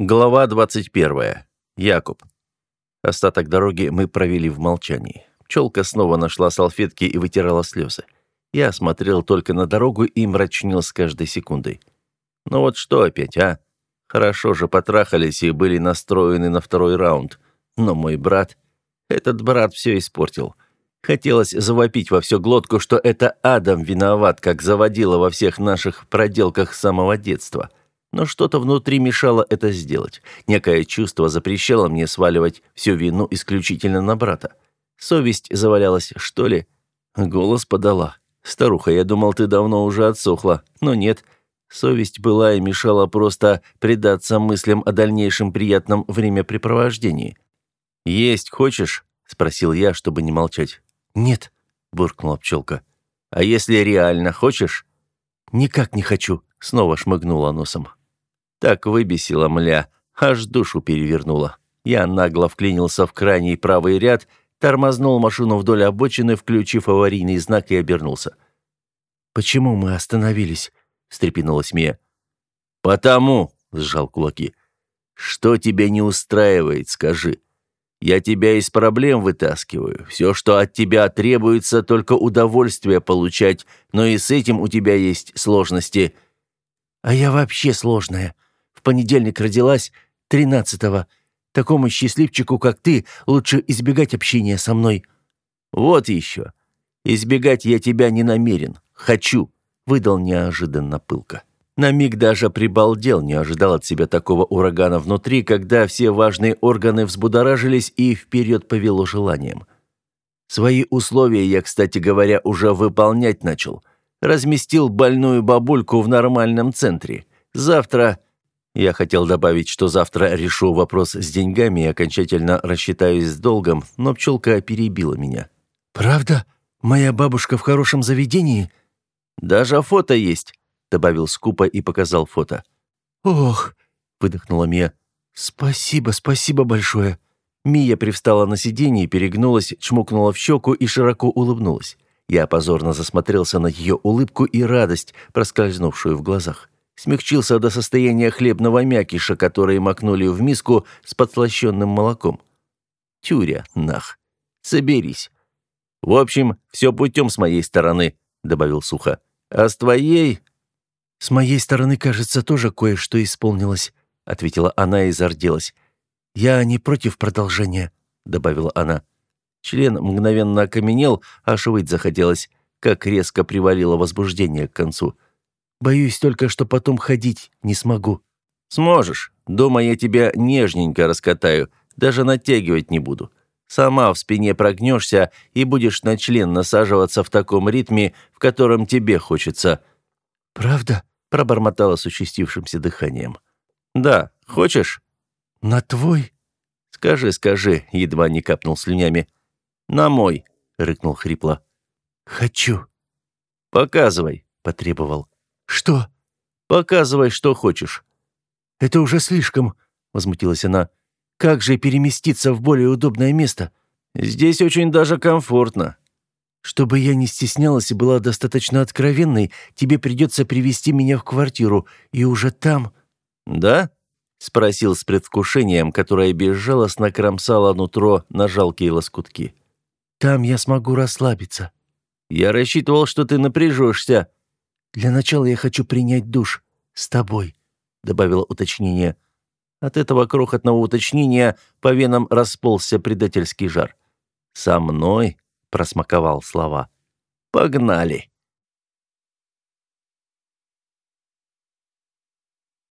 Глава 21. Якуб. Остаток дороги мы провели в молчании. Пчелка снова нашла салфетки и вытирала слезы. Я смотрел только на дорогу и мрачнел с каждой секундой. Ну вот что опять, а? Хорошо же потрахались и были настроены на второй раунд. Но мой брат... Этот брат все испортил. Хотелось завопить во всю глотку, что это Адам виноват, как заводила во всех наших проделках с самого детства. Но что-то внутри мешало это сделать. Некое чувство запрещало мне сваливать всю вину исключительно на брата. Совесть завалялась, что ли? Голос подала. «Старуха, я думал, ты давно уже отсохла. Но нет. Совесть была и мешала просто предаться мыслям о дальнейшем приятном времяпрепровождении. «Есть хочешь?» – спросил я, чтобы не молчать. «Нет», – буркнула пчелка. «А если реально хочешь?» «Никак не хочу», – снова шмыгнула носом. Так выбесила мля, аж душу перевернула. Я нагло вклинился в крайний правый ряд, тормознул машину вдоль обочины, включив аварийный знак и обернулся. «Почему мы остановились?» – встрепенулась Мия. «Потому», – сжал кулаки. «Что тебя не устраивает, скажи. Я тебя из проблем вытаскиваю. Все, что от тебя требуется, только удовольствие получать, но и с этим у тебя есть сложности». «А я вообще сложная», в понедельник родилась, тринадцатого. Такому счастливчику, как ты, лучше избегать общения со мной». «Вот еще. Избегать я тебя не намерен. Хочу», — выдал неожиданно пылко. На миг даже прибалдел, не ожидал от себя такого урагана внутри, когда все важные органы взбудоражились и вперед повело желанием. Свои условия я, кстати говоря, уже выполнять начал. Разместил больную бабульку в нормальном центре. Завтра я хотел добавить, что завтра решу вопрос с деньгами и окончательно рассчитаюсь с долгом, но пчелка перебила меня. «Правда? Моя бабушка в хорошем заведении?» «Даже фото есть», — добавил скупо и показал фото. «Ох», — выдохнула Мия. «Спасибо, спасибо большое». Мия привстала на сиденье, перегнулась, чмокнула в щеку и широко улыбнулась. Я позорно засмотрелся на ее улыбку и радость, проскользнувшую в глазах смягчился до состояния хлебного мякиша, который макнули в миску с подслащенным молоком. Тюря, нах. Соберись. В общем, все путем с моей стороны, добавил сухо. А с твоей... С моей стороны, кажется, тоже кое-что исполнилось, ответила она и зарделась. Я не против продолжения, добавила она. Член мгновенно окаменел, аж выть захотелось, как резко привалило возбуждение к концу. Боюсь только, что потом ходить не смогу». «Сможешь. Дома я тебя нежненько раскатаю, даже натягивать не буду. Сама в спине прогнешься и будешь на член насаживаться в таком ритме, в котором тебе хочется». «Правда?» – пробормотала с участившимся дыханием. «Да. Хочешь?» «На твой?» «Скажи, скажи», – едва не капнул слюнями. «На мой», – рыкнул хрипло. «Хочу». «Показывай», – потребовал. «Что?» «Показывай, что хочешь». «Это уже слишком», — возмутилась она. «Как же переместиться в более удобное место?» «Здесь очень даже комфортно». «Чтобы я не стеснялась и была достаточно откровенной, тебе придется привести меня в квартиру, и уже там...» «Да?» — спросил с предвкушением, которое безжалостно кромсало нутро на жалкие лоскутки. «Там я смогу расслабиться». «Я рассчитывал, что ты напряжешься», «Для начала я хочу принять душ. С тобой», — добавила уточнение. От этого крохотного уточнения по венам расползся предательский жар. «Со мной?» — просмаковал слова. «Погнали!»